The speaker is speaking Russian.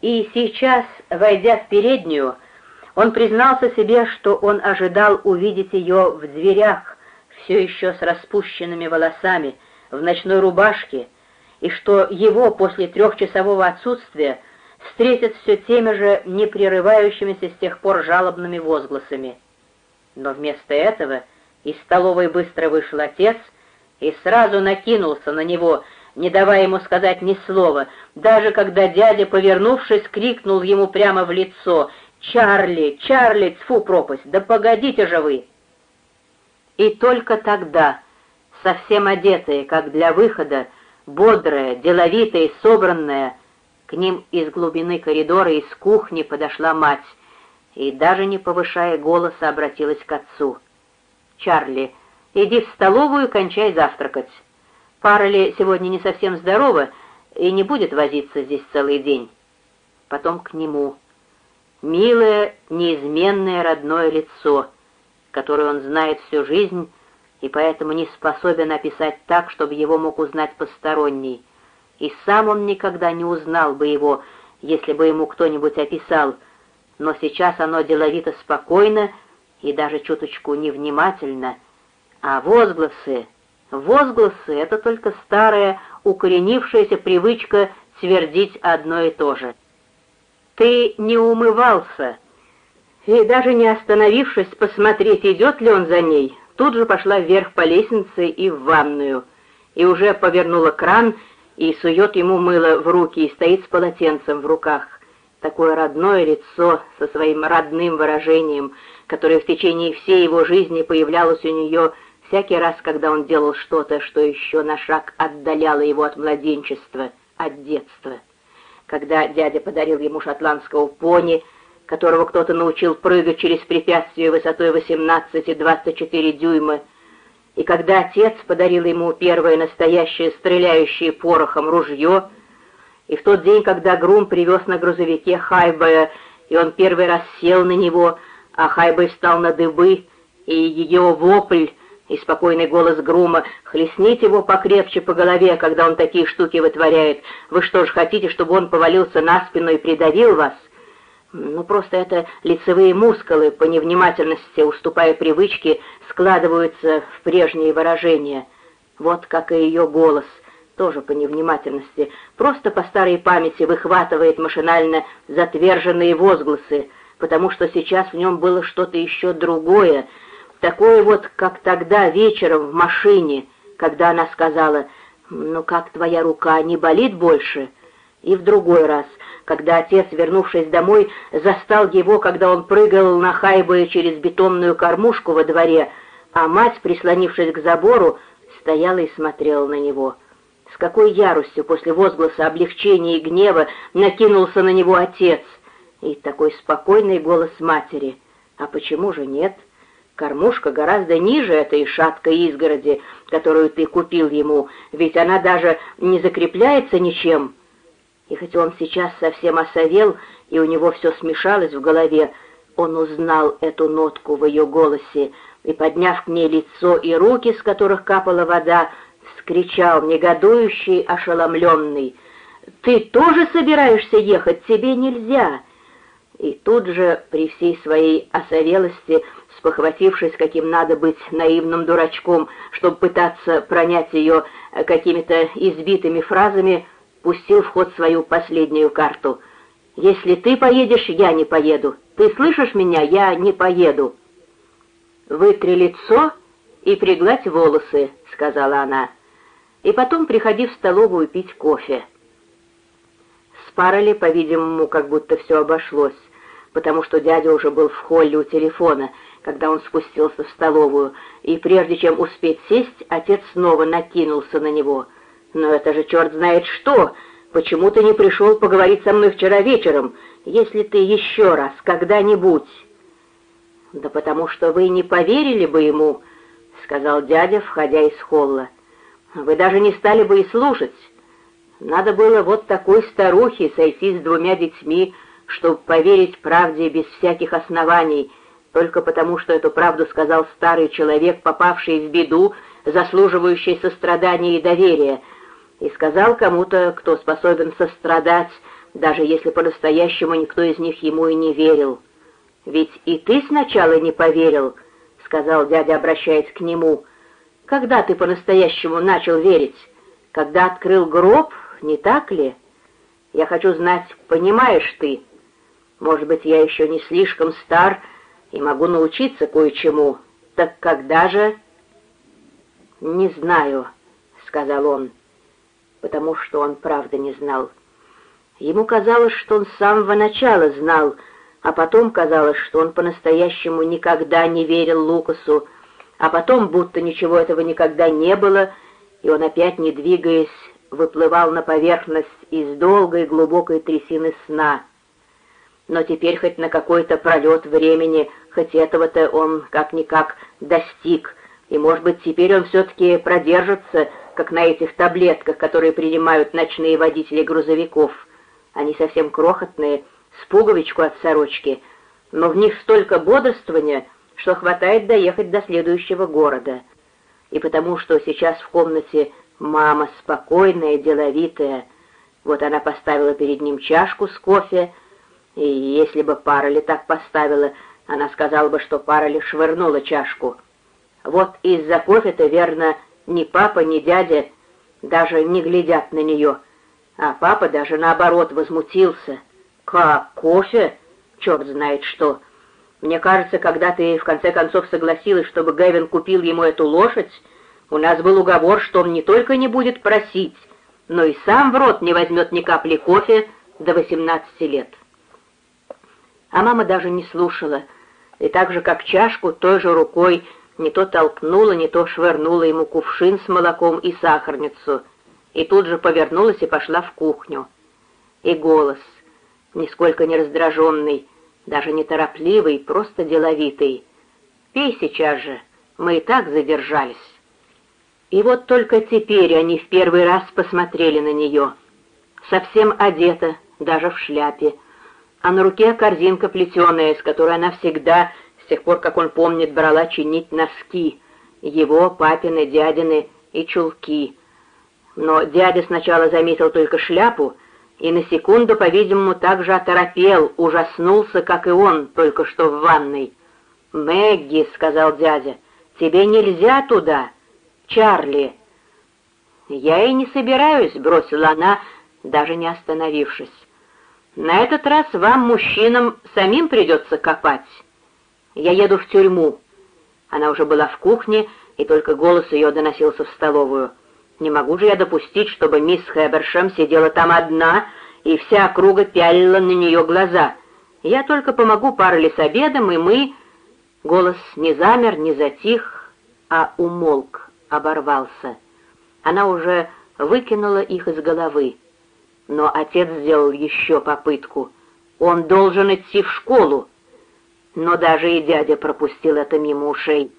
И сейчас, войдя в переднюю, он признался себе, что он ожидал увидеть ее в дверях, все еще с распущенными волосами, в ночной рубашке, и что его после трехчасового отсутствия встретят все теми же непрерывающимися с тех пор жалобными возгласами. Но вместо этого из столовой быстро вышел отец и сразу накинулся на него, не давая ему сказать ни слова, даже когда дядя, повернувшись, крикнул ему прямо в лицо «Чарли! Чарли! Тьфу, пропасть! Да погодите же вы!» И только тогда, совсем одетые, как для выхода, бодрая, деловитая собранная, к ним из глубины коридора, из кухни подошла мать и, даже не повышая голоса, обратилась к отцу. «Чарли, иди в столовую, кончай завтракать. Парали сегодня не совсем здорова и не будет возиться здесь целый день. Потом к нему. Милое, неизменное родное лицо, которое он знает всю жизнь и поэтому не способен описать так, чтобы его мог узнать посторонний. И сам он никогда не узнал бы его, если бы ему кто-нибудь описал, но сейчас оно деловито спокойно и даже чуточку невнимательно, а возгласы Возгласы — это только старая, укоренившаяся привычка твердить одно и то же. «Ты не умывался!» И даже не остановившись посмотреть, идет ли он за ней, тут же пошла вверх по лестнице и в ванную, и уже повернула кран и сует ему мыло в руки и стоит с полотенцем в руках. Такое родное лицо со своим родным выражением, которое в течение всей его жизни появлялось у нее Всякий раз, когда он делал что-то, что еще на шаг отдаляло его от младенчества, от детства. Когда дядя подарил ему шотландского пони, которого кто-то научил прыгать через препятствия высотой 18-24 дюйма, и когда отец подарил ему первое настоящее стреляющее порохом ружье, и в тот день, когда Грум привез на грузовике Хайбая, и он первый раз сел на него, а Хайбай встал на дыбы, и ее вопль и спокойный голос Грума «Хлестните его покрепче по голове, когда он такие штуки вытворяет. Вы что ж хотите, чтобы он повалился на спину и придавил вас?» Ну, просто это лицевые мускулы, по невнимательности, уступая привычке, складываются в прежние выражения. Вот как и ее голос, тоже по невнимательности, просто по старой памяти выхватывает машинально затверженные возгласы, потому что сейчас в нем было что-то еще другое, Такое вот, как тогда вечером в машине, когда она сказала «Ну как твоя рука, не болит больше?» И в другой раз, когда отец, вернувшись домой, застал его, когда он прыгал на хайбы через бетонную кормушку во дворе, а мать, прислонившись к забору, стояла и смотрела на него. С какой яростью после возгласа облегчения и гнева накинулся на него отец. И такой спокойный голос матери. А почему же нет?» Кормушка гораздо ниже этой шаткой изгороди, которую ты купил ему, ведь она даже не закрепляется ничем. И хоть он сейчас совсем осовел, и у него все смешалось в голове, он узнал эту нотку в ее голосе и, подняв к ней лицо и руки, с которых капала вода, скричал негодующий, ошеломленный. «Ты тоже собираешься ехать? Тебе нельзя!» И тут же, при всей своей осовелости, спохватившись, каким надо быть наивным дурачком, чтобы пытаться пронять ее э, какими-то избитыми фразами, пустил в ход свою последнюю карту. «Если ты поедешь, я не поеду. Ты слышишь меня? Я не поеду». «Вытри лицо и пригладь волосы», — сказала она. «И потом приходи в столовую пить кофе». С по-видимому, как будто все обошлось, потому что дядя уже был в холле у телефона — когда он спустился в столовую, и прежде чем успеть сесть, отец снова накинулся на него. «Но это же черт знает что! Почему ты не пришел поговорить со мной вчера вечером, если ты еще раз, когда-нибудь?» «Да потому что вы не поверили бы ему», — сказал дядя, входя из холла. «Вы даже не стали бы и слушать. Надо было вот такой старухе сойти с двумя детьми, чтобы поверить правде без всяких оснований, только потому, что эту правду сказал старый человек, попавший в беду, заслуживающий сострадания и доверия, и сказал кому-то, кто способен сострадать, даже если по-настоящему никто из них ему и не верил. «Ведь и ты сначала не поверил», — сказал дядя, обращаясь к нему. «Когда ты по-настоящему начал верить? Когда открыл гроб, не так ли? Я хочу знать, понимаешь ты? Может быть, я еще не слишком стар и могу научиться кое-чему. Так когда же...» «Не знаю», — сказал он, потому что он правда не знал. Ему казалось, что он с самого начала знал, а потом казалось, что он по-настоящему никогда не верил Лукасу, а потом будто ничего этого никогда не было, и он опять, не двигаясь, выплывал на поверхность из долгой глубокой трясины сна. Но теперь хоть на какой-то пролет времени, хоть этого-то он как-никак достиг, и, может быть, теперь он все-таки продержится, как на этих таблетках, которые принимают ночные водители грузовиков. Они совсем крохотные, с пуговичку от сорочки, но в них столько бодрствования, что хватает доехать до следующего города. И потому что сейчас в комнате мама спокойная, деловитая, вот она поставила перед ним чашку с кофе, и если бы Парали так поставила, она сказала бы, что Парали швырнула чашку. Вот из-за кофе-то, верно, ни папа, ни дядя даже не глядят на нее, а папа даже наоборот возмутился — «Как, кофе? Черт знает что. Мне кажется, когда ты в конце концов согласилась, чтобы Гэвин купил ему эту лошадь, у нас был уговор, что он не только не будет просить, но и сам в рот не возьмет ни капли кофе до 18 лет». А мама даже не слушала, и так же, как чашку, той же рукой не то толкнула, не то швырнула ему кувшин с молоком и сахарницу, и тут же повернулась и пошла в кухню. И голос — нисколько не раздраженный, даже не торопливый, просто деловитый. «Пей сейчас же, мы и так задержались». И вот только теперь они в первый раз посмотрели на нее. Совсем одета, даже в шляпе, а на руке корзинка плетеная, с которой она всегда, с тех пор, как он помнит, брала чинить носки, его, папины, дядины и чулки. Но дядя сначала заметил только шляпу, и на секунду, по-видимому, так же оторопел, ужаснулся, как и он, только что в ванной. «Мэгги», — сказал дядя, — «тебе нельзя туда, Чарли». «Я и не собираюсь», — бросила она, даже не остановившись. «На этот раз вам, мужчинам, самим придется копать. Я еду в тюрьму». Она уже была в кухне, и только голос ее доносился в столовую. Не могу же я допустить, чтобы мисс Хэбершем сидела там одна, и вся округа пялила на нее глаза. Я только помогу Парли с обедом, и мы...» Голос не замер, не затих, а умолк, оборвался. Она уже выкинула их из головы. Но отец сделал еще попытку. Он должен идти в школу. Но даже и дядя пропустил это мимо ушей.